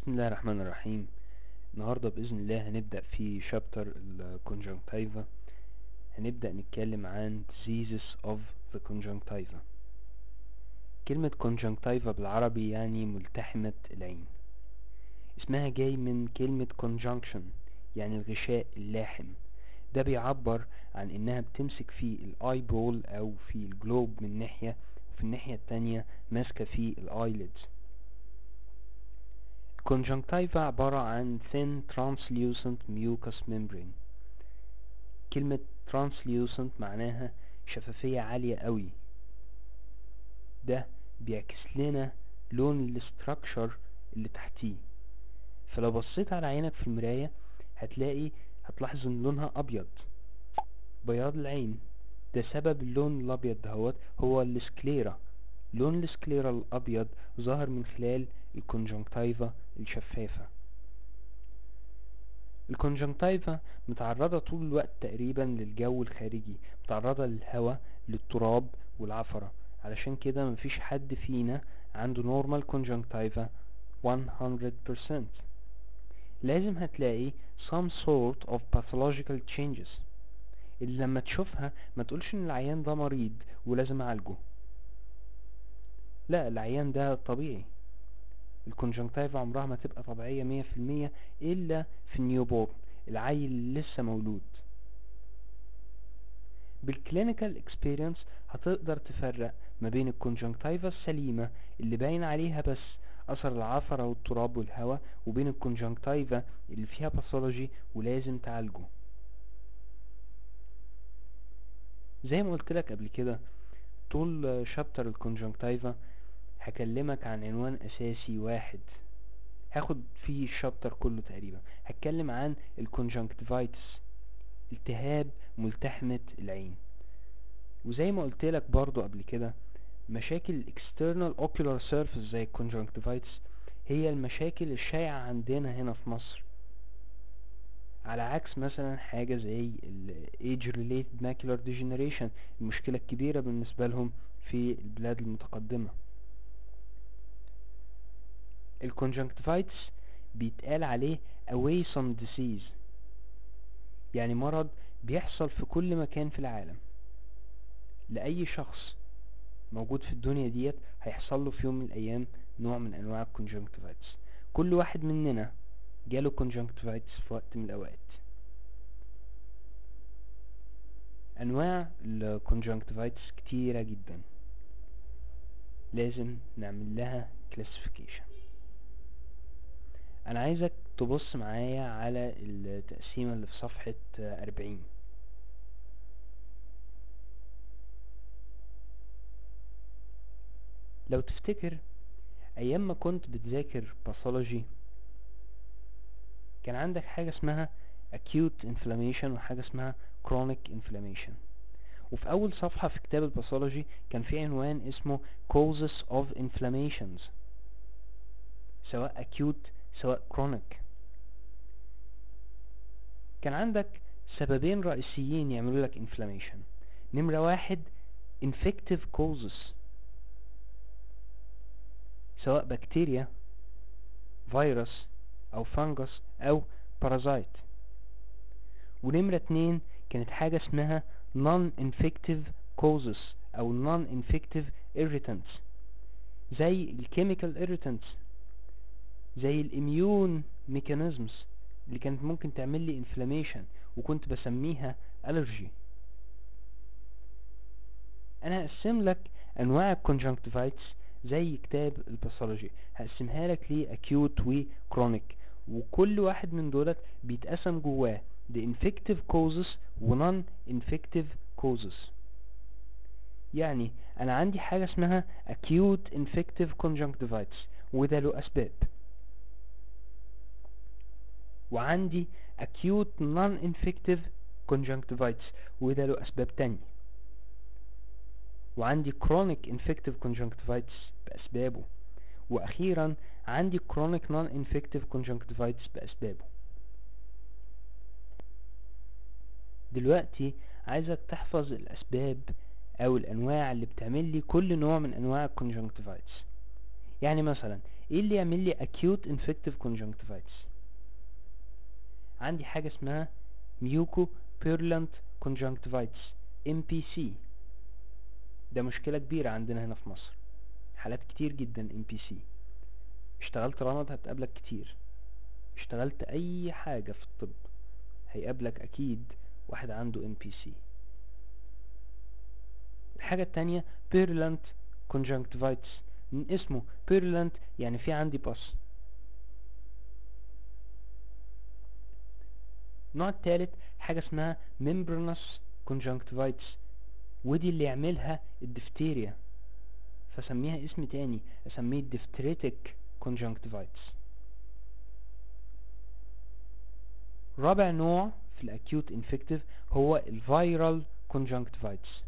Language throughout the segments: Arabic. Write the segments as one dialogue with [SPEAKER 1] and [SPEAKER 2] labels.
[SPEAKER 1] بسم الله الرحمن الرحيم. النهاردة بإذن الله هنبدأ في chapter ال conjunctiva هنبدأ نتكلم عن diseases of the conjunctiva. كلمة conjunctiva بالعربي يعني ملتحمة العين. اسمها جاي من كلمة conjunction يعني الغشاء اللاحم. ده بيعبر عن إنها بتمسك في ال eyeball أو في ال globe من ناحية وفي الناحية التانية ماسكة في ال eyelids ال conjunctiva عبارة عن thin translucent mucous membrane. كلمة translucent معناها شفافية عالية قوي. ده بيعكس لنا لون ال structure اللي تحتيه. فلو بصيت على عينك في المراية هتلاقي هتلاحظ إن لونها أبيض. بياض العين. ده سبب اللون الأبيض دهوت هو ال sclera. لون ال sclera الأبيض ظهر من خلال ال conjunctiva الشفافة. ال conjunctiva متعرضة طول الوقت تقريبا للجو الخارجي متعرضة للهواء للتراب والعفرة علشان كده مفيش حد فينا عنده normal conjunctiva 100% لازم هتلاقي some sort of pathological changes. اللي لما تشوفها ما تقولش إن العيان ده مريض ولازم أعالجه. لا العيان ده طبيعي. ال conjunctiva عمرها ما تبقى طبيعية مية في المية إلا في ال newborn العيل اللي لسه مولود. بال clinical experience هتقدر تفرق ما بين ال conjunctiva السليمة اللي باين عليها بس أثر العفرة والتراب والهواء وبين ال conjunctiva اللي فيها pathology ولازم تعالجه. زي ما قلت لك قبل كده طول chapter ال conjunctiva هكلمك عن عنوان أساسي واحد. هاخد فيه ال chapter كله تقريبا. هتكلم عن ال conjunctivitis التهاب ملتحمة العين. وزي ما قلت لك برضو قبل كده مشاكل ال external ocular surface زي ال conjunctivitis هي المشاكل الشائعة عندنا هنا في مصر. على عكس مثلا حاجة زي ال age related macular degeneration المشكلة الكبيرة بالنسبة لهم في البلاد المتقدمة. ال conjunctivitis بيتقال عليه away disease. يعني مرض بيحصل في كل مكان في العالم. لأي شخص موجود في الدنيا ديت هيحصل له في يوم من الأيام نوع من أنواع ال conjunctivitis كل واحد مننا جاله conjunctivitis في وقت من الأوقات. أنواع ال conjunctivitis كتيرة جدا. لازم نعمل لها classification أنا عايزك تبص معايا على التقسيمة اللي في صفحة أربعين. لو تفتكر أيام ما كنت بتذاكر pathology كان عندك حاجة اسمها acute inflammation وحاجة اسمها chronic inflammation. وفي أول صفحة في كتاب ال pathology كان في عنوان اسمه causes of inflammations سواء acute سواء chronic. كان عندك سببين رئيسيين يعملوا لك inflammation. نمرة واحد infective causes. سواء بكتيريا فيروس أو فانجس أو بارازايت ونمرة اتنين كانت حاجة اسمها non-infective causes أو non-infective irritants. زي ال chemical irritants. زي ال immune mechanisms اللي كانت ممكن تعمل لي inflammation وكنت بسميها allergy أنا هقسم لك أنواع ال conjunctivitis زي كتاب ال pathology. هقسمها لك ل acute و chronic وكل واحد من دولت بيتقسم جواه ل infective causes و non-infective causes يعني أنا عندي حاجة اسمها acute infective conjunctivitis وده له أسباب. وعندي acute non-infective conjunctivitis وده له أسباب تانية. وعندي chronic infective conjunctivitis بأسبابه. وأخيرا عندي chronic non-infective conjunctivitis بأسبابه. دلوقتي عايزك تحفظ الأسباب أو الأنواع اللي بتعمل لي كل نوع من أنواع ال conjunctivitis يعني مثلا إيه اللي يعمل لي acute infective conjunctivitis عندي حاجة اسمها mucopurulent conjunctivitis MPC ده مشكلة كبيرة عندنا هنا في مصر. حالات كتير جدا MPC اشتغلت رمض هتقابلك كتير. اشتغلت أي حاجة في الطب هيقابلك أكيد واحد عنده MPC الحاجة التانية بيرلانت conjunctivitis. من اسمه بيرلانت يعني في عندي بص. النوع التالت حاجة اسمها membranous conjunctivitis ودي اللي يعملها الدفتيريا. فسميها اسم تاني أسميه diphtheritic conjunctivitis. رابع نوع في ال acute infective هو ال viral conjunctivitis.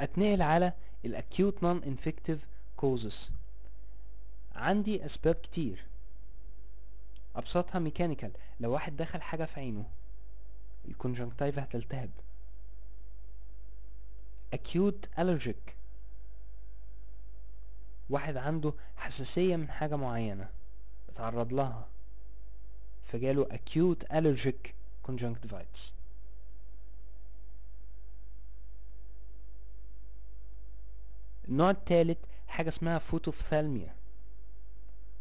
[SPEAKER 1] اتنقل على ال acute non-infective causes عندي أسباب كتير. أبسطها mechanical لو واحد دخل حاجة في عينه ال conjunctiva هتلتهب. Acute allergic. واحد عنده حساسية من حاجة معينة اتعرض لها فجاله acute allergic conjunctivitis. النوع الثالث حاجة اسمها photophthalmia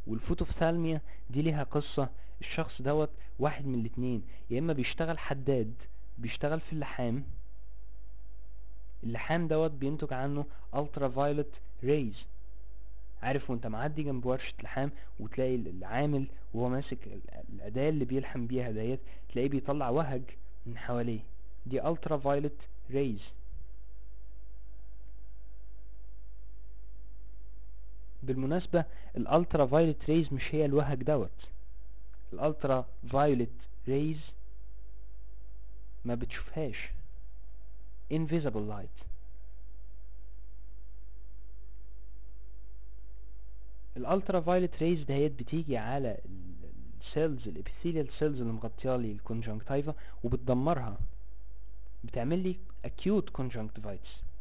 [SPEAKER 1] وال photophthalmia دي ليها قصة. الشخص دوت واحد من الاتنين يا إما بيشتغل حداد بيشتغل في اللحام. اللحام دوت بينتج عنه ultraviolet rays عارف وأنت معدي جنب ورشة لحام وتلاقي العامل وهو ماسك الأداة اللي بيلحم بيها ديت تلاقيه بيطلع وهج من حواليه. دي ultraviolet rays بالمناسبة ال ultraviolet rays مش هي الوهج دوت. ال ultraviolet rays ما بتشوفهاش. invisible light. ال ultraviolet rays دهيت بتيجي على ال cells ال epithelial cells اللي مغطيه لي ال conjunctiva وبتدمرها. بتعمل لي acute conjunctivitis.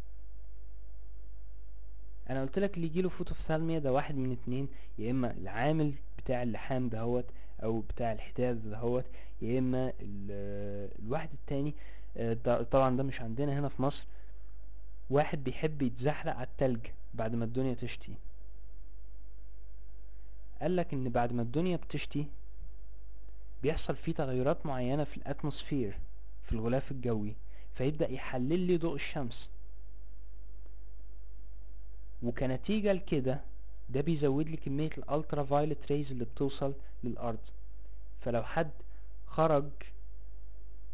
[SPEAKER 1] أنا قلت لك اللي يجيله photophthalmia ده واحد من اتنين يا إما العامل بتاع اللحام دهوت أو بتاع الحداد دهوت يا إما الواحد التاني. ده طبعا ده مش عندنا هنا في مصر. واحد بيحب يتزحلق على التلج بعد ما الدنيا تشتي. قالك إن بعد ما الدنيا بتشتي بيحصل فيه تغيرات معينة في ال atmosphere في الغلاف الجوي فيبدأ يحلل لي ضوء الشمس. وكنتيجة لكده ده بيزود لي كمية ال ultraviolet rays اللي بتوصل للأرض. فلو حد خرج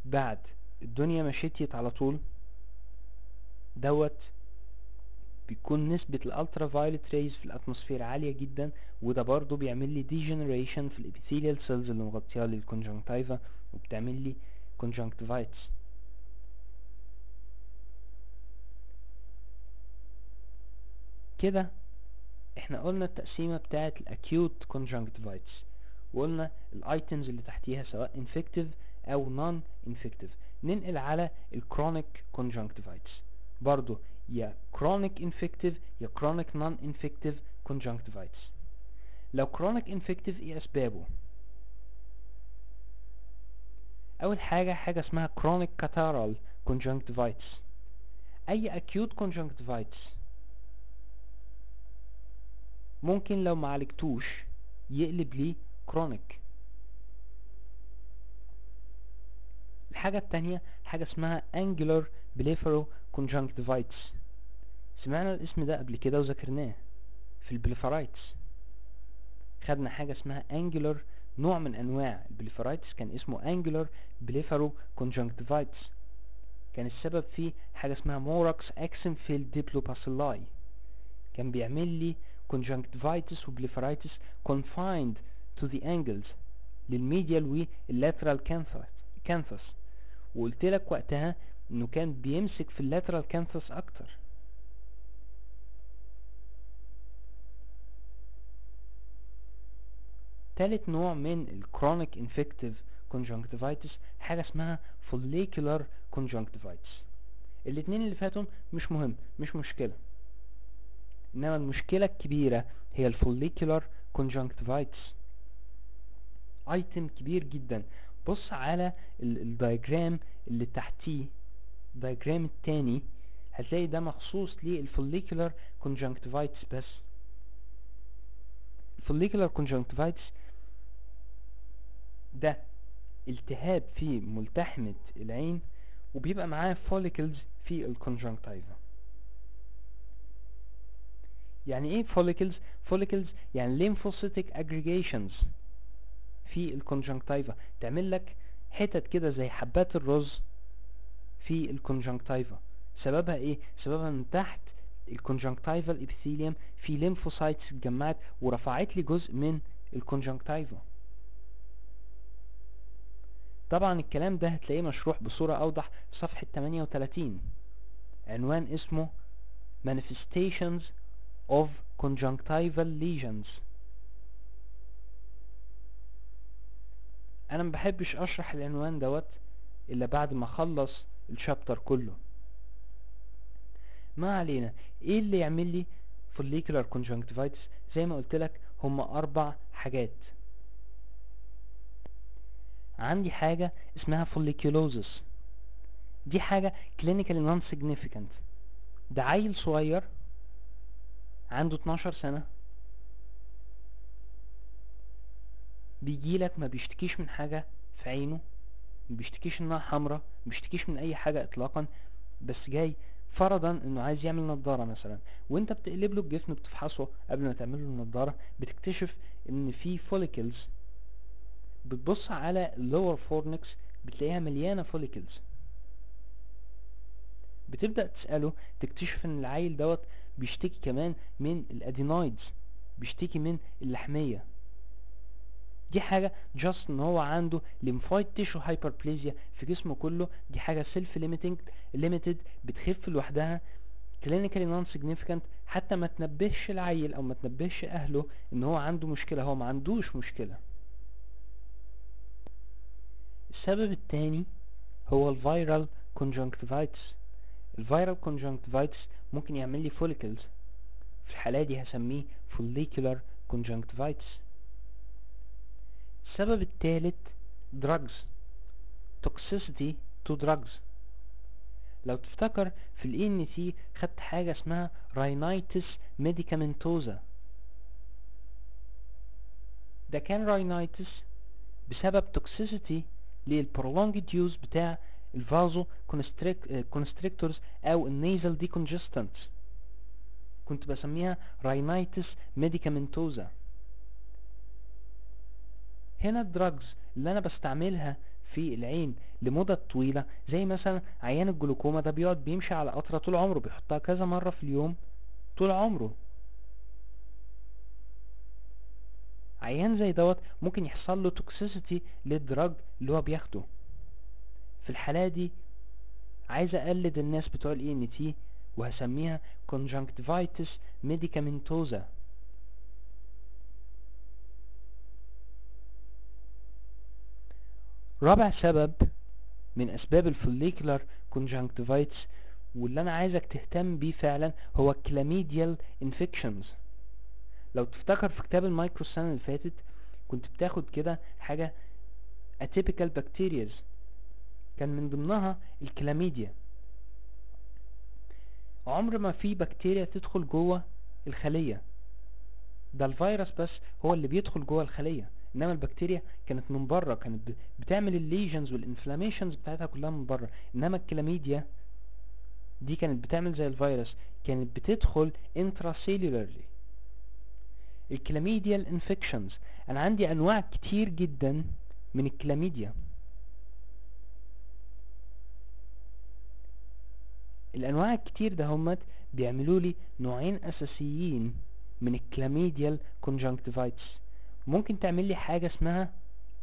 [SPEAKER 1] بعد الدنيا ما شتيت على طول دوت بيكون نسبة ال ultraviolet rays في ال atmosphere عالية جدا وده برضو بيعمل لي degeneration في ال epithelial cells اللي مغطية لي ال conjunctiva وبتعمل لي conjunctivitis. كده إحنا قلنا التقسيمة بتاعت ال acute conjunctivitis وقلنا ال items اللي تحتيها سواء infective أو non infective ننقل على الكرونيك conjunctivitis برضو يا chronic infective يا chronic non infective conjunctivitis لو chronic infective إيه اسبابه اول حاجة حاجة اسمها chronic catarrhal conjunctivitis اي acute conjunctivitis ممكن لو معالجتوش يقلب ليه chronic الحاجة التانية حاجة اسمها angular blepharoconjunctivitis سمعنا الاسم ده قبل كده وذكرناه في ال blepharitis خدنا حاجة اسمها angular نوع من أنواع ال blepharitis كان اسمه angular blepharoconjunctivitis كان السبب فيه حاجة اسمها Morax Axenfeld diplobacilli كان بيعمل لي conjunctivitis و blepharitis confined to the angles لل medial وال lateral canthus وقلت لك وقتها إنه كان بيمسك في ال lateral canthus أكتر. تالت نوع من ال chronic infective conjunctivitis حاجة اسمها follicular conjunctivitis. الاتنين اللي فاتهم مش مهم مش مشكلة. إنما المشكلة الكبيرة هي ال follicular conjunctivitis item كبير جدا. بص على ال diagram اللي تحتيه. ال diagram التاني. هتلاقي ده مخصوص لل follicular conjunctivitis بس. ال follicular conjunctivitis ده التهاب في ملتحمة العين وبيبقى معاه follicles في ال conjunctiva يعني إيه follicles follicles يعني lymphocytic aggregations في ال conjunctiva تعمل لك حتت كده زي حبات الرز في ال conjunctiva سببها إيه؟ سببها من تحت ال conjunctiva ال epithelium في lymphocytes اتجمعت ورفعت لي جزء من الكونجنكتيفا طبعا الكلام ده هتلاقيه مشروح بصورة أوضح في صفحة 38 عنوان اسمه manifestations of conjunctival lesions. أنا مبحبش أشرح العنوان دوت إلا بعد ما أخلص الشابتر كله. ما علينا. إيه اللي يعمل لي follicular conjunctivitis زي ما قلت لك هما أربع حاجات. عندي حاجة اسمها folliculosis. دي حاجة clinically non-significant. ده عيل صغير عنده 12 سنة. بيجيلك ما بيشتكيش من حاجة في عينه ما بيشتكيش إنها حمرة ما بيشتكيش من أي حاجة اطلاقا بس جاي فرضا إنه عايز يعمل نظارة مثلا. وإنت بتقلب له الجسم بتفحصه قبل ما تعمل له النظارة بتكتشف إن في follicles بتبص على ال lower fornix بتلاقيها مليانة follicles بتبدأ تسأله تكتشف إن العيل دوت بيشتكي كمان من ال adenoids بيشتكي من اللحمية. دي حاجة just إن هو عنده lymphoid tissue hyperplasia في جسمه كله دي حاجة self limiting limited بتخف لوحدها. clinically non significant حتى ما تنبهش العيل أو ما تنبهش أهله إن هو عنده مشكلة هو ما عندوش مشكلة. السبب التاني هو ال viral conjunctivitis. ال viral conjunctivitis ممكن يعمل لي follicles في الحالة دي هسميه follicular conjunctivitis السبب الثالث drugs toxicity to drugs لو تفتكر في ال ENT خدت حاجة اسمها rhinitis medicamentosa ده كان rhinitis بسبب toxicity prolonged use بتاع ال vaso constrictors أو ال nasal decongestants. كنت بسميها rhinitis medicamentosa. هنا ال drugs اللي أنا بستعملها في العين لمدة طويلة زي مثلا عيان الجلوكوما ده بيقعد بيمشي على قطرة طول عمره بيحطها كذا مرة في اليوم طول عمره عيان زي دوت ممكن يحصل له toxicity لل drug اللي هو بياخده في الحالة دي عايز أقلد الناس بتوع ال ENT وهسميها conjunctivitis medicamentosa. رابع سبب من أسباب ال follicular conjunctivitis واللي أنا عايزك تهتم بيه فعلا هو ال chlamydial infections لو تفتكر في كتاب المايكرو السنة اللي فاتت كنت بتاخد كده حاجة atypical bacterias كان من ضمنها الكلاميديا. عمر ما في بكتيريا تدخل جوه الخلية. ده الفيروس بس هو اللي بيدخل جوه الخلية. إنما البكتيريا كانت من بره كانت بتعمل ال lesions وال inflammations بتاعتها كلها من بره. إنما الكلاميديا دي كانت بتعمل زي الفيروس كانت بتدخل intracellularly. الكلاميديال انفكشنز أنا عندي أنواع كتير جدا من الكلاميديا. الأنواع الكتير ده همت بيعملوا لي نوعين أساسيين من الكلاميديال conjunctivitis. ممكن تعمل لي حاجة اسمها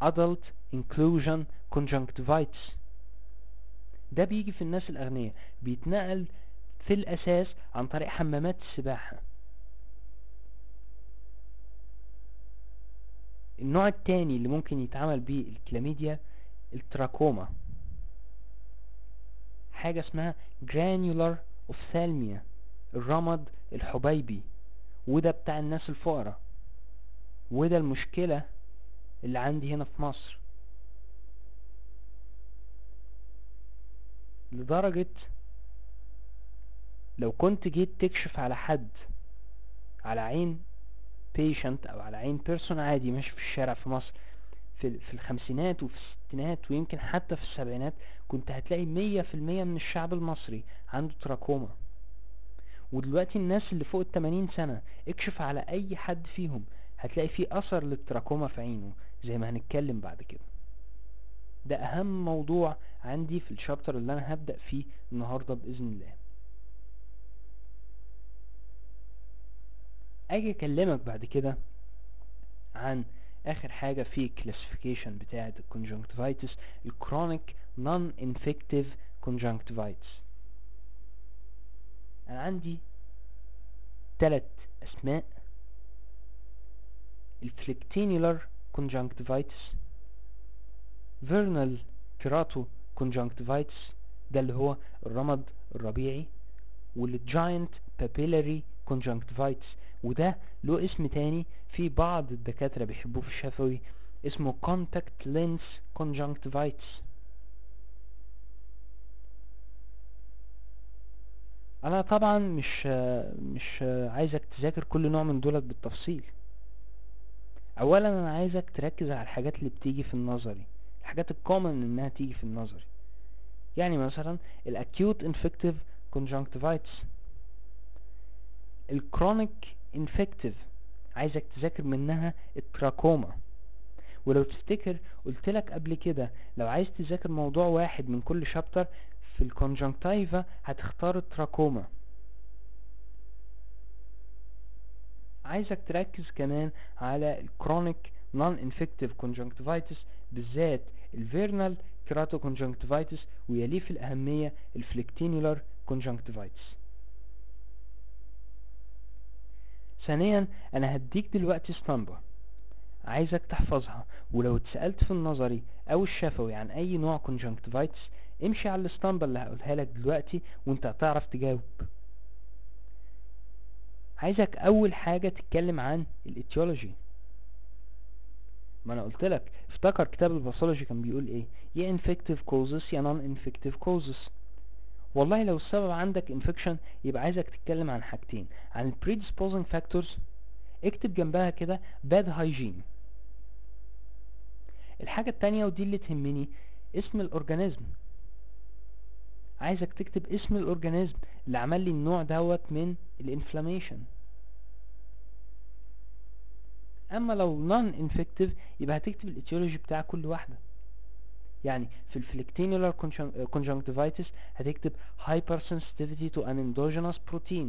[SPEAKER 1] adult inclusion conjunctivitis. ده بيجي في الناس الأغنياء بيتنقل في الأساس عن طريق حمامات السباحة. النوع التاني اللي ممكن يتعمل بيه الكلاميديا التراكوما. حاجة اسمها granular ophthalmia الرمد الحبيبي. وده بتاع الناس الفقراء. وده المشكلة اللي عندي هنا في مصر. لدرجة لو كنت جيت تكشف على حد على عين patient أو على عين person عادي ماشي في الشارع في مصر في, في الخمسينات وفي الستينات ويمكن حتى في السبعينات كنت هتلاقي مية في المية من الشعب المصري عنده تراكوما ودلوقتي الناس اللي فوق التمانين سنة اكشف على أي حد فيهم هتلاقي فيه أثر للتراكوما في عينه زي ما هنتكلم بعد كده. ده أهم موضوع عندي في ال chapter اللي أنا هبدأ فيه النهاردة بإذن الله. أجي أكلمك بعد كده عن آخر حاجة في classification بتاعة ال conjunctivitis ال chronic non infective conjunctivitis. أنا عندي تلات أسماء. الفليكتينيولار conjunctivitis vernal kerato conjunctivitis ده اللي هو الرمد الربيعي والجاينت papillary conjunctivitis. وده له اسم تاني في بعض الدكاترة بيحبوه في الشفوي اسمه contact lens conjunctivitis. أنا طبعا مش مش عايزك تذاكر كل نوع من دولت بالتفصيل. اولا أنا عايزك تركز على الحاجات اللي بتيجي في النظري الحاجات ال common إنها تيجي في النظري. يعني مثلا ال acute infective conjunctivitis. ال chronic infective عايزك تذاكر منها التراكوما. ولو تفتكر قلت لك قبل كده لو عايز تذاكر موضوع واحد من كل chapter في ال conjunctiva هتختار التراكوما. عايزك تركز كمان على ال chronic non infective conjunctivitis بالذات ال vernal kerato conjunctivitis ويليه في الأهمية ال phlyctenular conjunctivitis. ثانيا أنا هديك دلوقتي اسطمبة عايزك تحفظها ولو اتسألت في النظري أو الشفوي عن أي نوع conjunctivitis امشي على الاسطمبة اللي هقولها لك دلوقتي وأنت هتعرف تجاوب. عايزك أول حاجة تتكلم عن ال etiology. ما أنا قلت لك افتكر كتاب ال pathology كان بيقول إيه؟ يا infective causes يا non infective causes. والله لو السبب عندك infection يبقى عايزك تتكلم عن حاجتين عن predisposing factors اكتب جنبها كده bad hygiene. الحاجة التانية ودي اللي تهمني اسم ال organism عايزك تكتب اسم ال organism اللي عمل لي النوع دوت من ال inflammation أما لو non infective يبقى هتكتب ال etiology بتاع كل واحدة. يعني في ال phlyctenular conjunctivitis هتكتب hypersensitivity to an endogenous protein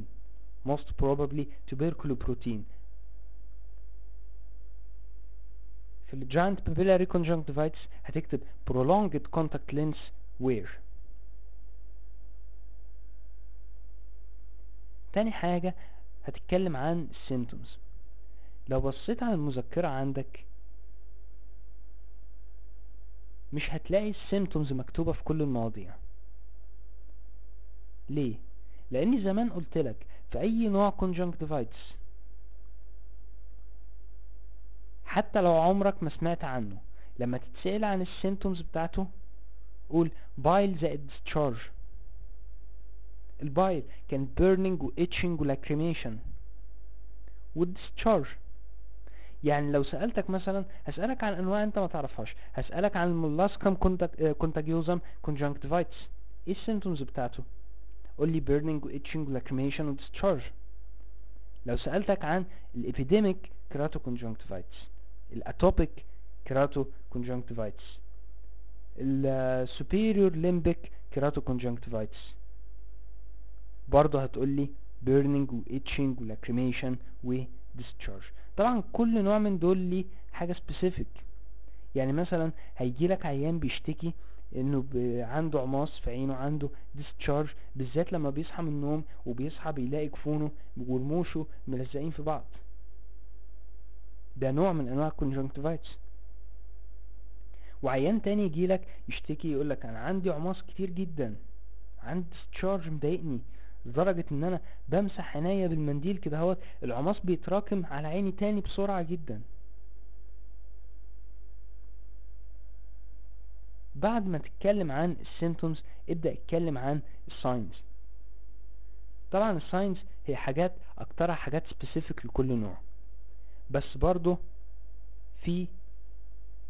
[SPEAKER 1] most probably tuberculoprotein في ال giant papillary conjunctivitis هتكتب prolonged contact lens wear تاني حاجة هتتكلم عن symptoms لو بصيت على المذكرة عندك مش هتلاقي ال symptoms مكتوبة في كل المواضيع. ليه؟ لاني زمان قلتلك في أي نوع conjunctivitis حتى لو عمرك ما سمعت عنه لما تتسأل عن ال symptoms بتاعته قول BIL زائد discharge. ال BIL كان burning و itching و lacrimation. وال discharge يعني لو سألتك مثلا هسألك عن أنواع أنت ما تعرفهاش. هسألك عن ال molluscum contagiosum conjunctivitis. إيه ال symptoms بتاعته؟ قول لي burning و itching و lacrimation و discharge. لو سألتك عن ال epidemic kerato conjunctivitis ال atopic kerato conjunctivitis ال superior limbic kerato conjunctivitis برضه هتقول لي burning و itching و lacrimation و discharge. طبعا كل نوع من دول ليه حاجة specific يعني مثلا هيجي لك عيان بيشتكي إنه عنده عماص في عينه عنده discharge بالذات لما بيصحى من النوم وبيصحى بيلاقي جفونه ورموشه ملزقين في بعض. ده نوع من أنواع ال conjunctivitis وعيان تاني يجيلك يشتكي يقولك أنا عندي عماص كتير جدا عندي discharge مضايقني لدرجة إن أنا بمسح عينيا بالمنديل كده هوت العماص بيتراكم على عيني تاني بسرعة جدا. بعد ما تتكلم عن ال symptoms ابدأ اتكلم عن ال signs طبعا ال signs هي حاجات أكترها حاجات specific لكل نوع. بس برضو في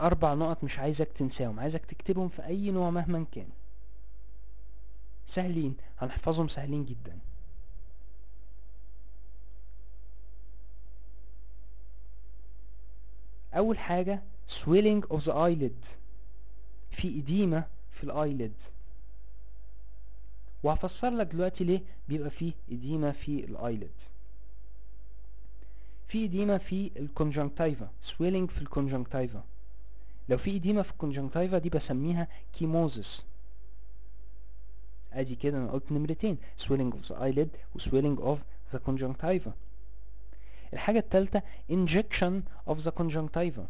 [SPEAKER 1] أربع نقط مش عايزك تنساهم عايزك تكتبهم في أي نوع مهما كان. سهلين هنحفظهم سهلين جدا. أول حاجة swelling of the eyelid. في edema في ال eyelid وهفسر لك دلوقتي ليه بيبقى فيه edema في ال eyelid في edema في ال conjunctiva swelling في ال conjunctiva لو في edema في ال conjunctiva دي بسميها chemosis ادي كده أنا قلت نمرتين swelling of the eyelid و swelling of the conjunctiva الحاجة التالتة injection of the conjunctiva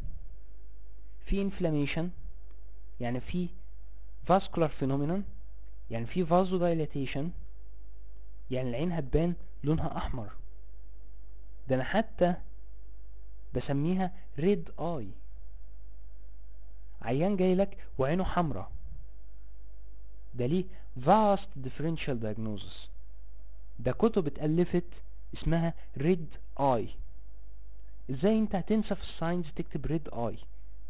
[SPEAKER 1] في inflammation يعني في vascular phenomenon يعني في vasodilation يعني العين هتبان لونها احمر ده أنا حتى بسميها red eye عيان جاي لك وعينه حمرا ده ليه vast differential diagnosis. ده كتب اتألفت اسمها red eye. إزاي انت هتنسى في الساينز تكتب red eye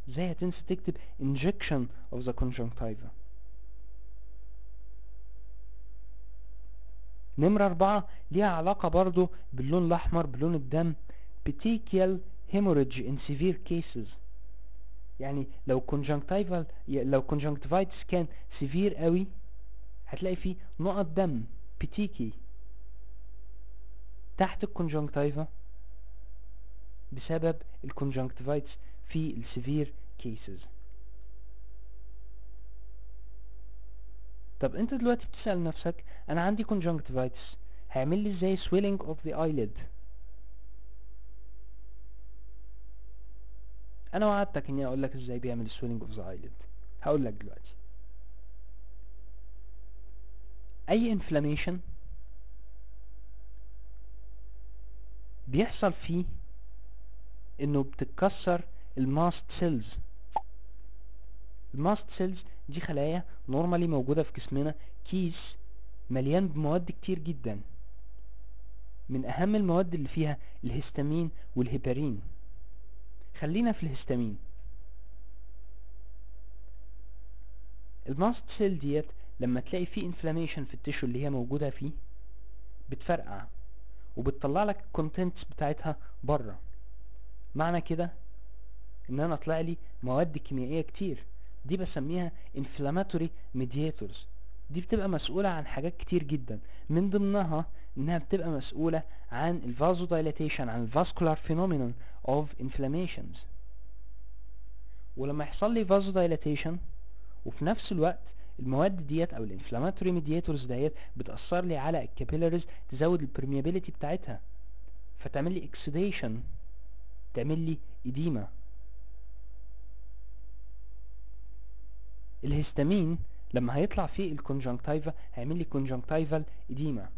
[SPEAKER 1] إزاي هتنسى تكتب injection of the conjunctiva نمرة أربعة ليها علاقة برضو باللون الأحمر بلون الدم. Petechial hemorrhage in severe cases. يعني لو conjunctival لو conjunctivitis كان severe قوي هتلاقي فيه نقط دم petechiae تحت ال conjunctiva بسبب ال conjunctivitis في ال severe cases طب انت دلوقتي بتسأل نفسك أنا عندي conjunctivitis هيعمل لي إزاي swelling of the eyelid أنا وعدتك إني أقول لك إزاي بيعمل swelling of the eyelid هقول لك دلوقتي. أي inflammation بيحصل فيه إنه بتتكسر ال mast cells ال mast cells دي خلايا normally موجودة في جسمنا كيس مليان بمواد كتير جدا. من أهم المواد اللي فيها ال histamine وال heparin. خلينا في الهستامين. ال mast cell ديت لما تلاقي فيه inflammation في ال tissue اللي هي موجودة فيه بتفرقع وبتطلع لك ال contents بتاعتها بره. معنى كده إن أنا طلع لي مواد كيميائية كتير. دي بسميها inflammatory mediators. دي بتبقى مسؤولة عن حاجات كتير جدا. من ضمنها إنها بتبقى مسؤولة عن ال vasodilation عن ال vascular phenomenon. Of inflammations. ولما يحصل لي vasodilation وفي نفس الوقت المواد ديت أو ال inflammatory mediators ديت بتأثر لي على ال capillaries تزود ال permeability بتاعتها فتعمل لي exudation تعمل لي edema الهستامين لما هيطلع في ال conjunctiva هيعمل لي conjunctival edema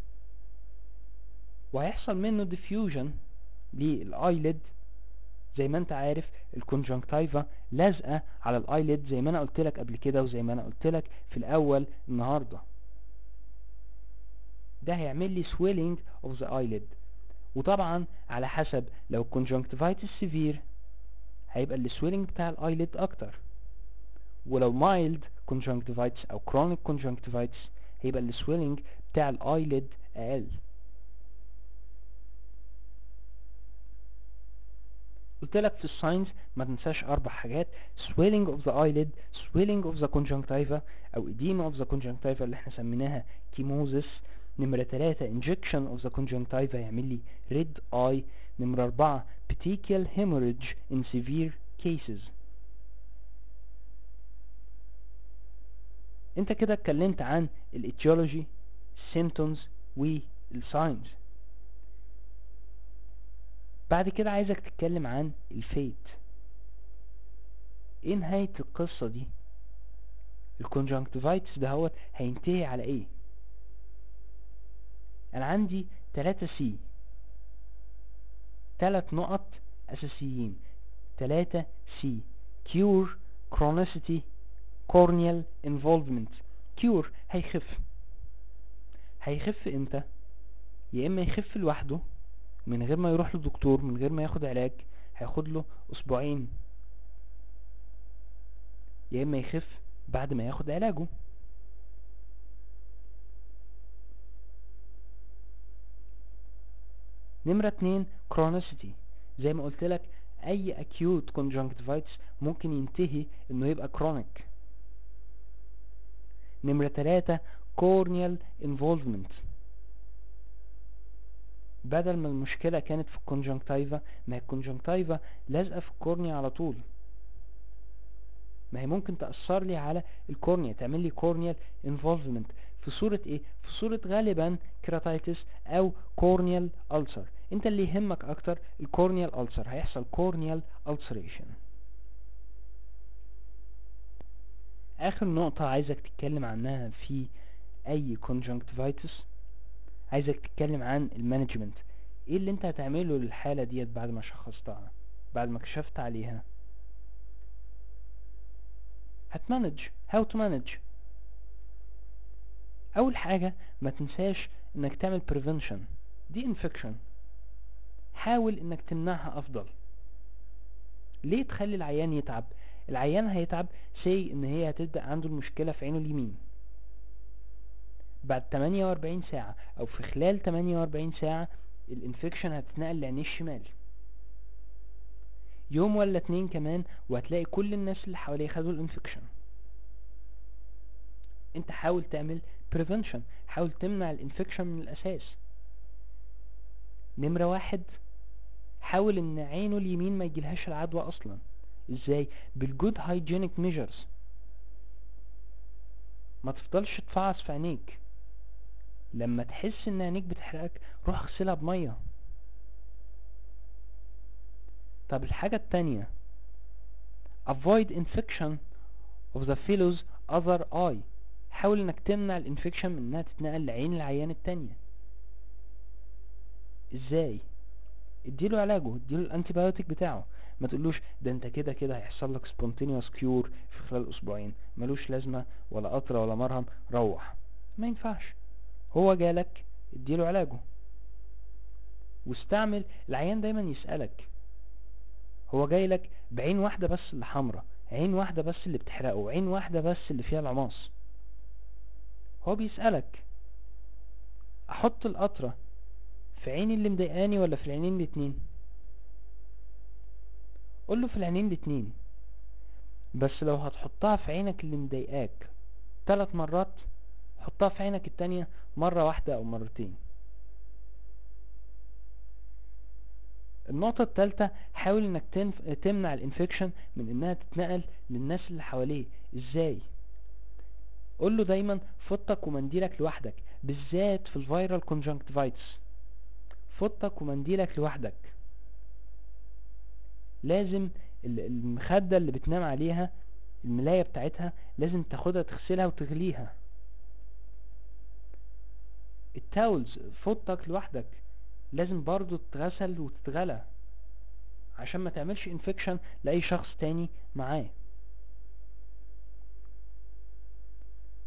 [SPEAKER 1] وهيحصل منه diffusion لل eyelid زي ما انت عارف ال conjunctiva لازقة على ال eyelid زي ما أنا قلت لك قبل كده وزي ما أنا قلت لك في الأول النهارده. ده هيعمل لي swelling of the eyelid. وطبعا على حسب لو conjunctivitis severe هيبقى ال swelling بتاع ال eyelid أكتر. ولو mild conjunctivitis أو chronic conjunctivitis هيبقى ال swelling بتاع ال eyelid أقل. قلت لك في ال signs ما تنساش أربع حاجات swelling of the eyelid swelling of the conjunctiva أو edema of the conjunctiva اللي إحنا سميناها chemosis نمرة تلاتة injection of the conjunctiva يعمل لي red eye نمرة أربعة petechial hemorrhage in severe cases انت كده اتكلمت عن ال etiology symptoms وال signs بعد كده عايزك تتكلم عن ال fate. إيه نهاية القصة دي؟ ال conjunctivitis ده هو هينتهي على إيه؟ أنا عندي تلاتة سي تلات نقط أساسيين. تلاتة سي cure chronicity corneal involvement. cure هيخف. هيخف إمتى؟ يا اما يخف لوحده من غير ما يروح لدكتور من غير ما ياخد علاج هياخد له أسبوعين. يا إما يخف بعد ما ياخد علاجه. نمرة اتنين chronicity. زي ما قلت لك أي acute conjunctivitis ممكن ينتهي إنه يبقى chronic. نمرة تلاتة corneal involvement. بدل ما المشكلة كانت في ال conjunctiva ما هي ال conjunctiva لازقة في ال cornea على طول. ما هي ممكن تأثر لي على ال cornea تعمل لي corneal involvement في صورة إيه؟ في صورة غالبا keratitis أو corneal ulcer أنت اللي يهمك أكتر ال corneal ulcer هيحصل corneal ulceration آخر نقطة عايزك تتكلم عنها في أي conjunctivitis عايزك تتكلم عن ال management. إيه اللي انت هتعمله للحالة ديت بعد ما شخصتها؟ بعد ما كشفت عليها؟ هت manage how to manage. أول حاجة ما تنساش إنك تعمل prevention. دي infection. حاول إنك تمنعها أفضل. ليه تخلي العيان يتعب؟ العيان هيتعب سي إن هي هتبدأ عنده المشكلة في عينه اليمين. بعد 48 ساعة أو في خلال 48 ساعة ال infection هتتنقل لعينيه الشمال. يوم ولا اتنين كمان وهتلاقي كل الناس اللي حواليه خدوا ال infection. أنت حاول تعمل prevention حاول تمنع ال infection من الأساس. نمرة واحد حاول إن عينه اليمين ما يجيلهاش العدوى أصلا. إزاي؟ بال good hygienic measures ما تفضلش تفعص في عينيك. لما تحس ان عينيك بتحرقك روح اغسلها بمية. طب الحاجة التانية avoid infection of the fellow's other eye. حاول إنك تمنع ال infection من إنها تتنقل لعين العيان التانية. إزاي؟ اديله علاجه اديله ال antibiotic بتاعه. ما تقولوش ده أنت كده كده هيحصل لك spontaneous cure في خلال أسبوعين. ملوش لازمة ولا قطرة ولا مرهم. روح. ما ينفعش. هو جالك اديله علاجه. واستعمل العيان دايما يسألك. هو جاي لك بعين واحدة بس اللي حمرا عين واحدة بس اللي بتحرقه وعين واحدة بس اللي فيها العماص. هو بيسألك. أحط القطرة في عيني اللي مضايقاني ولا في العينين الاتنين؟ قول له في العينين الاتنين. بس لو هتحطها في عينك اللي مضايقاك ثلاث مرات حطها في عينك التانية مرة واحدة أو مرتين. النقطة التالتة حاول إنك. تمنع ال infection من إنها تتنقل للناس اللي حواليه. إزاي؟ قول له دايما فوطك ومنديلك لوحدك بالذات في ال viral conjunctivitis فوطك ومنديلك لوحدك. لازم المخدة اللي بتنام عليها الملاية بتاعتها لازم تاخدها تغسلها وتغليها. ال towels فوطك لوحدك. لازم برضو تتغسل وتتغلى عشان ما تعملش infection لأي شخص تاني معاه.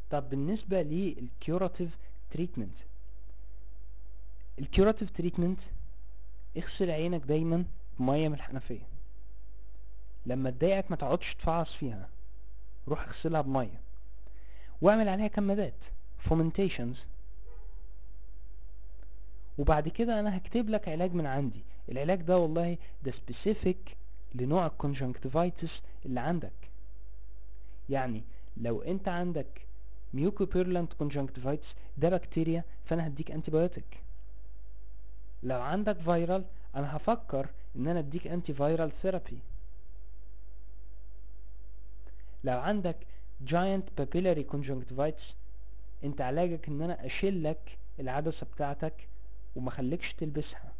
[SPEAKER 1] طب بالنسبة لل curative treatment ال curative treatment اغسل عينك دايما بمية من الحنفية. لما تضايقك ما تقعدش تفعص فيها روح اغسلها بمية. واعمل عليها كمادات fomentations وبعد كده أنا هكتب لك علاج من عندي. العلاج ده والله ده specific لنوع ال conjunctivitis اللي عندك. يعني لو أنت عندك mucopurulent conjunctivitis ده بكتيريا فأنا هديك antibiotic لو عندك viral أنا هفكر إن أنا أديك antiviral therapy لو عندك giant papillary conjunctivitis أنت علاجك إن أنا اشيلك العدسة بتاعتك وما خليكش تلبسها.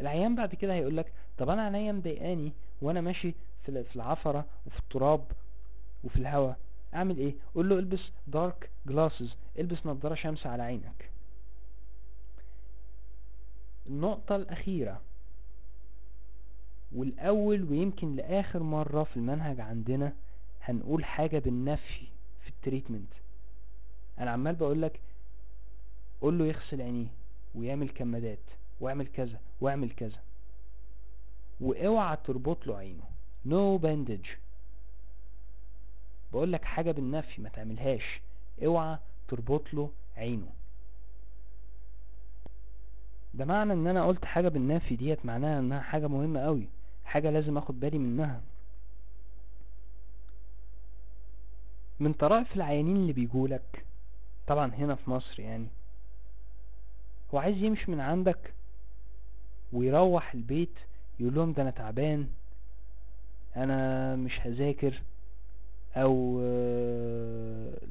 [SPEAKER 1] العيان بعد كده هيقولك طب أنا عينيا مضايقاني وأنا ماشي في العفرة وفي التراب وفي الهواء أعمل إيه؟ قول له إلبس dark glasses إلبس نظارة شمس على عينك. النقطة الأخيرة. والأول ويمكن لآخر مرة في المنهج عندنا هنقول حاجة بالنفي في ال treatment. أنا عمال بقولك قول له يغسل عينيه ويعمل كمادات واعمل كذا واعمل كذا. وأوعى تربط له عينه. No باندج بقول لك حاجة بالنفي ما تعملهاش. أوعى تربط له عينه. ده معنى إن أنا قلت حاجة بالنفي ديت معناها إنها حاجة مهمة قوي حاجة لازم أخد بالي منها. من طرائف العيانين اللي بيجولك طبعا هنا في مصر يعني هو عايز يمشي من عندك ويروح البيت يقول لهم ده أنا تعبان أنا مش هذاكر أو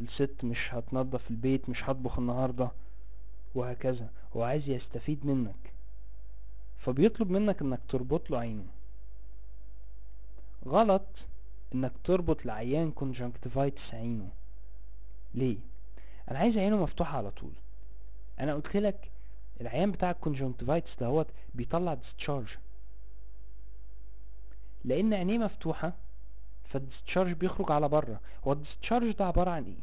[SPEAKER 1] الست مش هتنظف البيت مش هطبخ النهارده وهكذا. هو عايز يستفيد منك. فبيطلب منك إنك تربط له عينه. غلط إنك تربط لعيان conjunctivitis عينه. ليه؟ أنا عايز عينه مفتوحة على طول. أنا قلت لك العيان بتاع ال conjunctivitis دهوت بيطلع discharge لأن عينيه مفتوحة فال discharge بيخرج على بره. هو ال discharge ده عبارة عن إيه؟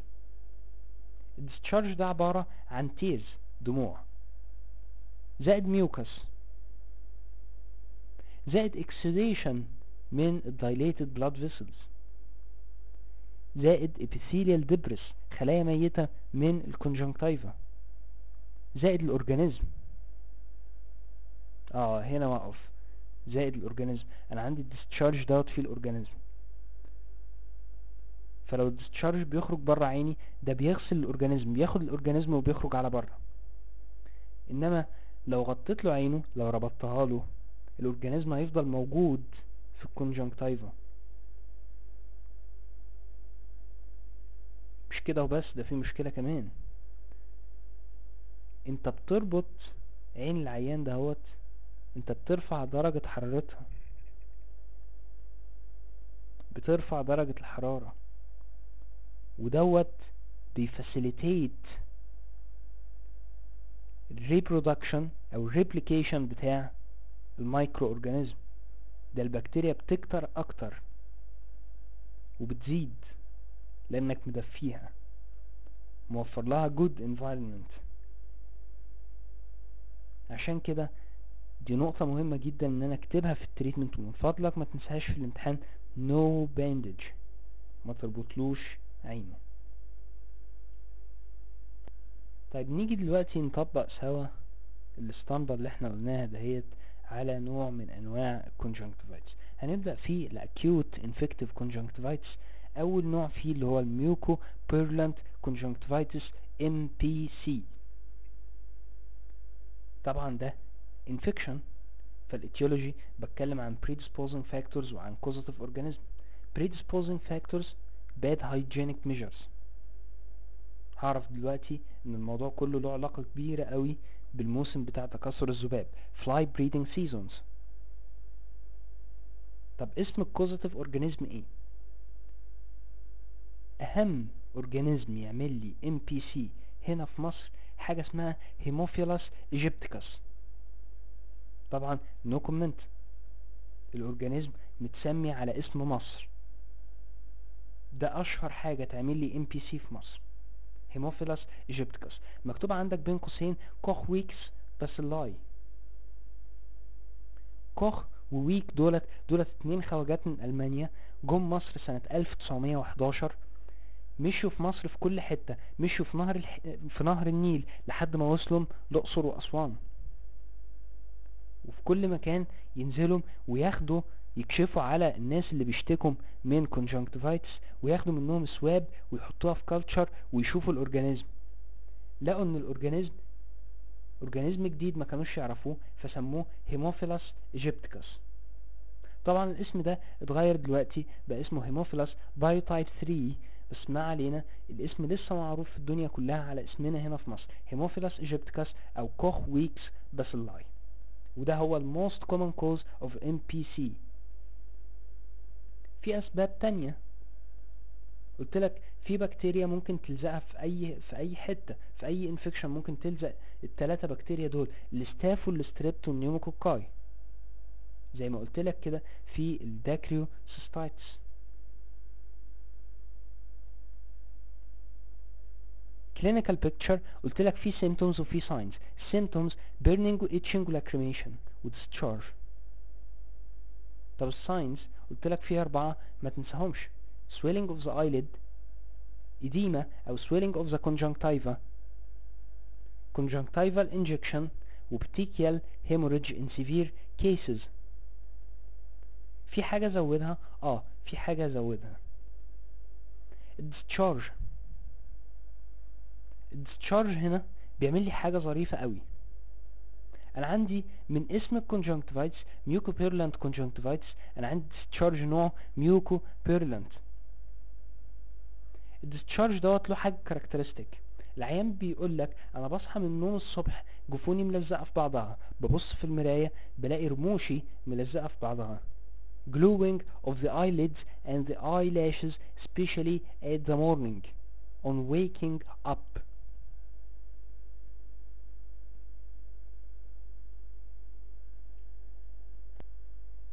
[SPEAKER 1] ال discharge ده عبارة عن tears دموع. زائد mucus زائد exudation من ال dilated blood vessels زائد epithelial debris خلايا ميتة من ال conjunctiva زائد ال organism. آه هنا وقف. زائد ال organism. أنا عندي ال discharge دوت فيه ال organism. فلو ال discharge بيخرج بره عيني ده بيغسل ال organism. بياخد ال organism وبيخرج على بره. إنما لو غطيت له عينه لو ربطتها له ال organism هيفضل موجود في ال conjunctiva مش كده وبس ده في مشكلة كمان. انت بتربط عين العيان دهوت انت بترفع درجة حرارتها. بترفع درجة الحرارة. ودوت بي facilitate ال reproduction أو ال replication بتاع ال microorganism ده البكتيريا بتكتر أكتر وبتزيد لأنك مدفيها. موفر لها good environment. عشان كده دي نقطة مهمة جدا إن أنا أكتبها في ال treatment ومن فضلك ما تنساهاش في الامتحان. No bandage. ما تربطلوش عينه. طيب نيجي دلوقتي نطبق سوا الاسطمبة اللي إحنا قلناها دهيت على نوع من أنواع ال conjunctivitis هنبدأ في ال acute infective conjunctivitis أول نوع فيه اللي هو ال mucopurulent conjunctivitis MPC طبعا ده infection فال etiology بتكلم عن predisposing factors وعن causative organism. Predisposing factors bad hygienic measures. هعرف دلوقتي إن الموضوع كله له علاقة كبيرة قوي بالموسم بتاع تكاثر الذباب. Fly breeding seasons. طب اسم ال causative organism إيه؟ أهم organism يعمل لي MPC هنا في مصر حاجة اسمها Haemophilus aegyptius طبعا no comment ال organism متسمي على اسم مصر. ده أشهر حاجة تعمل لي MPC في مصر. Haemophilus aegyptius مكتوب عندك بين قوسين Koch-Weeks bacilli كوخ وويك دولت دولت اتنين خواجات من ألمانيا جم مصر سنة 1911 مشوا في مصر في كل حتة مشوا في نهر الح... في نهر النيل لحد ما وصلوا الأقصر وأسوان. وفي كل مكان ينزلوا وياخدوا يكشفوا على الناس اللي بيشتكوا من conjunctivitis وياخدوا منهم swab ويحطوها في culture ويشوفوا ال organism لقوا إن ال organism organism جديد ما كانوش يعرفوه فسموه Haemophilus aegyptius طبعا الاسم ده اتغير دلوقتي بقى اسمه Haemophilus biotype 3 بس ما علينا. الاسم لسه معروف في الدنيا كلها على اسمنا هنا في مصر. Haemophilus aegyptius أو Koch-Weeks bacilli وده هو ال most common cause of MPC في أسباب تانية. قلت لك في بكتيريا ممكن تلزقها في أي في أي حتة في أي infection ممكن تلزق الثلاثه بكتيريا دول ال staph وال strept وال pneumococci زي ما قلت لك كده في ال dacryocystitis clinical picture قلت لك في symptoms وفي signs symptoms burning و itching و lacrimation و discharge طب ال signs قلت لك في أربعة ما تنساهمش swelling of the eyelid edema أو swelling of the conjunctiva conjunctival injection و petechial hemorrhage in severe cases في حاجة زودها آه في حاجة زودها discharge ال discharge هنا بيعمل لي حاجة ظريفة قوي. أنا عندي من اسم ال conjunctivitis mucopurulent conjunctivitis أنا عندي discharge نوع mucopurulent ال discharge دوت له حاجة characteristic العيان بيقول لك أنا بصحى من النوم الصبح جفوني ملزقة في بعضها ببص في المراية بلاقي رموشي ملزقة في بعضها. Gluing of the eyelids and the eyelashes especially at the morning. On waking up.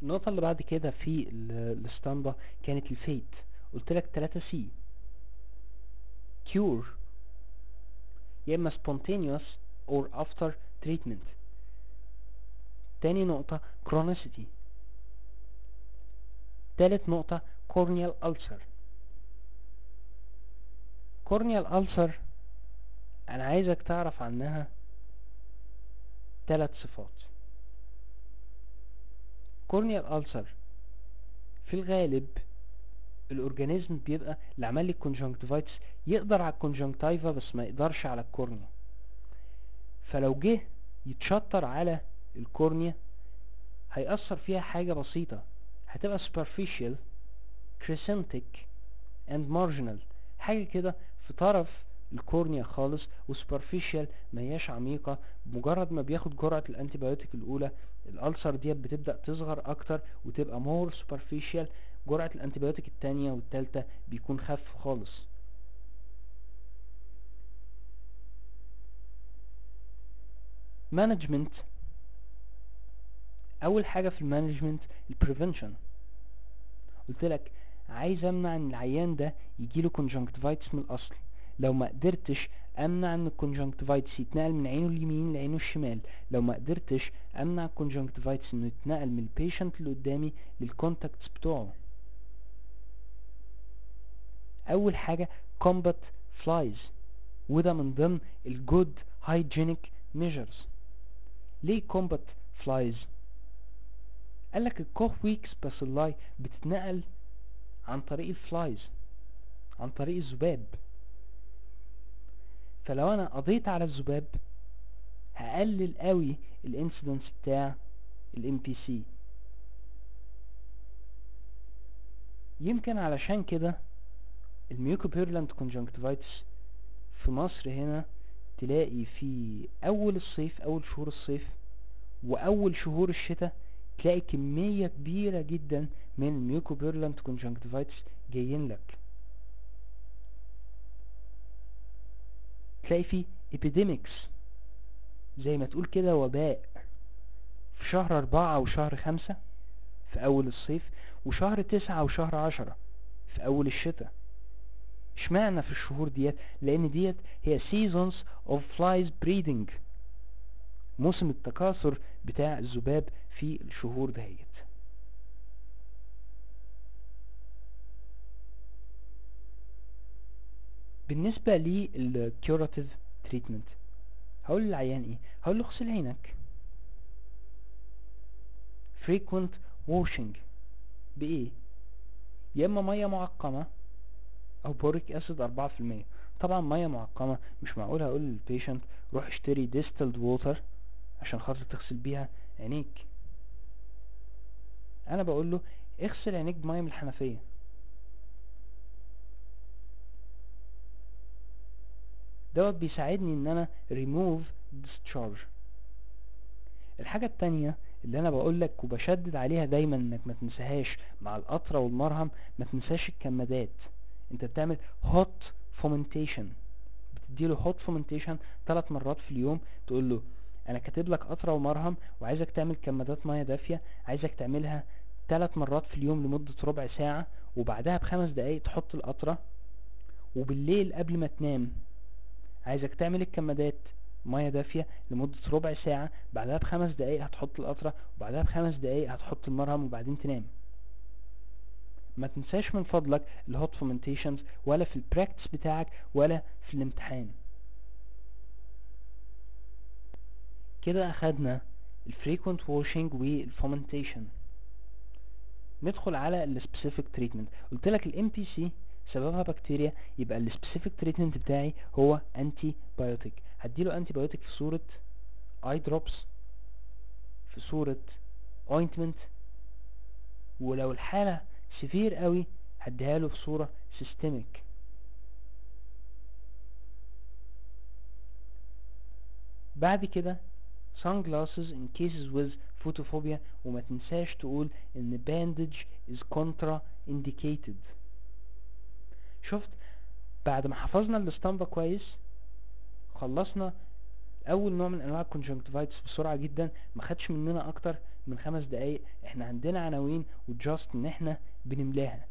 [SPEAKER 1] النقطة اللي بعد كده في ال- الاسطمبة كانت الفيت. قلت لك 3 سي cure. يا إما spontaneous or after treatment. تاني نقطة chronicity. تالت نقطة corneal ulcer. corneal ulcer أنا عايزك تعرف عنها تلات صفات. Corneal ulcer. في الغالب ال organism بيبقى اللي عمل لي ال conjunctivitis يقدر على ال conjunctiva بس ما يقدرش على ال cornea فلو جه يتشطر على ال cornea هيأثر فيها حاجة بسيطة. هتبقى superficial crescentic and marginal. حاجة كده في طرف ال cornea خالص و superficial ما هياش عميقة مجرد ما بياخد جرعة ال antibiotic الأولى ال ulcer ديت بتبدأ تصغر أكتر وتبقى more superficial جرعة ال antibiotic التانية والتالتة بيكون خف خالص. Management أول حاجة في ال management ال prevention قلت لك عايز أمنع إن العيان ده يجيله conjunctivitis من الأصل. لو ما قدرتش أمنع إن ال conjunctivitis يتنقل من عينه اليمين لعينه الشمال. لو ما قدرتش أمنع ال conjunctivitis إنه يتنقل من ال patient اللي قدامي لل contacts بتوعه. أول حاجة combat flies وده من ضمن ال good hygienic measures. ليه combat flies قالك ال Koch-Weeks bacilli بتتنقل عن طريق ال flies عن طريق الذباب. فلو أنا قضيت على الذباب هقلل قوي ال incidence بتاع ال MPC يمكن علشان كده ال mucopurulent conjunctivitis في مصر هنا تلاقي في أول الصيف أول شهور الصيف وأول شهور الشتاء تلاقي كمية كبيرة جدا من ال mucopurulent conjunctivitis جايين لك. تلاقي في epidemics. زي ما تقول كده وباء. في شهر أربعة وشهر خمسة في أول الصيف وشهر تسعة وشهر عشرة في أول الشتاء. اشمعنى في الشهور ديت؟ لأن ديت هي seasons of flies breeding. موسم التكاثر بتاع الذباب في الشهور دهيت بالنسبة لل curative treatment هقول للعيان إيه؟ هقول له اغسل عينك. Frequent washing بإيه؟ يا إما مية معقمة أو boric acid أربعة في المية. طبعا مية معقمة مش معقول هقول للبيشنت روح اشتري distilled water عشان خاطر تغسل بيها عينيك. أنا بقول له اغسل عينيك بمية من الحنفية. دوت بيساعدني إن أنا remove discharge. الحاجة التانية اللي أنا بقولك وبشدد عليها دايما إنك ما تنساهاش مع القطرة والمرهم ما تنساش الكمادات. أنت بتعمل hot fomentation بتديله hot fomentation ثلاث مرات في اليوم تقول له أنا كاتب لك قطرة ومرهم وعايزك تعمل كمادات مية دافية عايزك تعملها ثلاث مرات في اليوم لمدة ربع ساعة وبعدها بخمس دقايق تحط القطرة وبالليل قبل ما تنام عايزك تعمل الكمادات مية دافية لمدة ربع ساعة بعدها بخمس دقايق هتحط القطرة وبعدها بخمس دقايق هتحط المرهم وبعدين تنام. ما تنساش من فضلك ال hot fomentations ولا في ال practice بتاعك ولا في الامتحان. كده أخدنا ال frequent washing وال fomentation ندخل على ال specific treatment قلت لك ال MPC سببها بكتيريا يبقى ال specific treatment بتاعي هو antibiotic هديله antibiotic في صورة eye drops في صورة ointment ولو الحالة severe قوي هديها له في صورة systemic بعد كده sunglasses in cases with photophobia وما تنساش تقول إن bandage is contraindicated. شفت؟ بعد ما حفظنا الاسطمبة كويس خلصنا أول نوع من أنواع الكونجنكتيفايتس بسرعة جدا ما خدش مننا أكتر من خمس دقايق إحنا عندنا عناوين وجاست إن إحنا بنملاها.